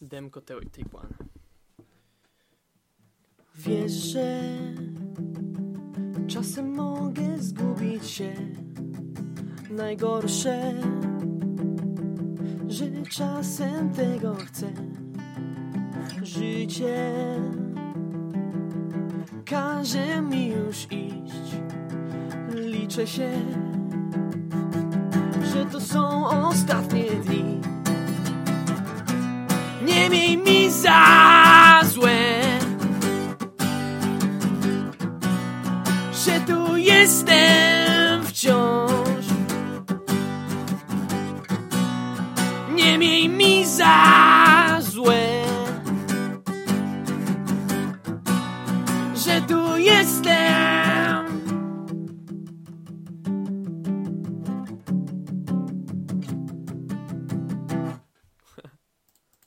Demko Teo i Taekwondo. Wiesz, że czasem mogę zgubić się. Najgorsze, że czasem tego chcę. Życie każe mi już iść. Liczę się, Uznaj mi za złe, że tu jestem wciąż. Nie miej mi za złe, że tu jestem.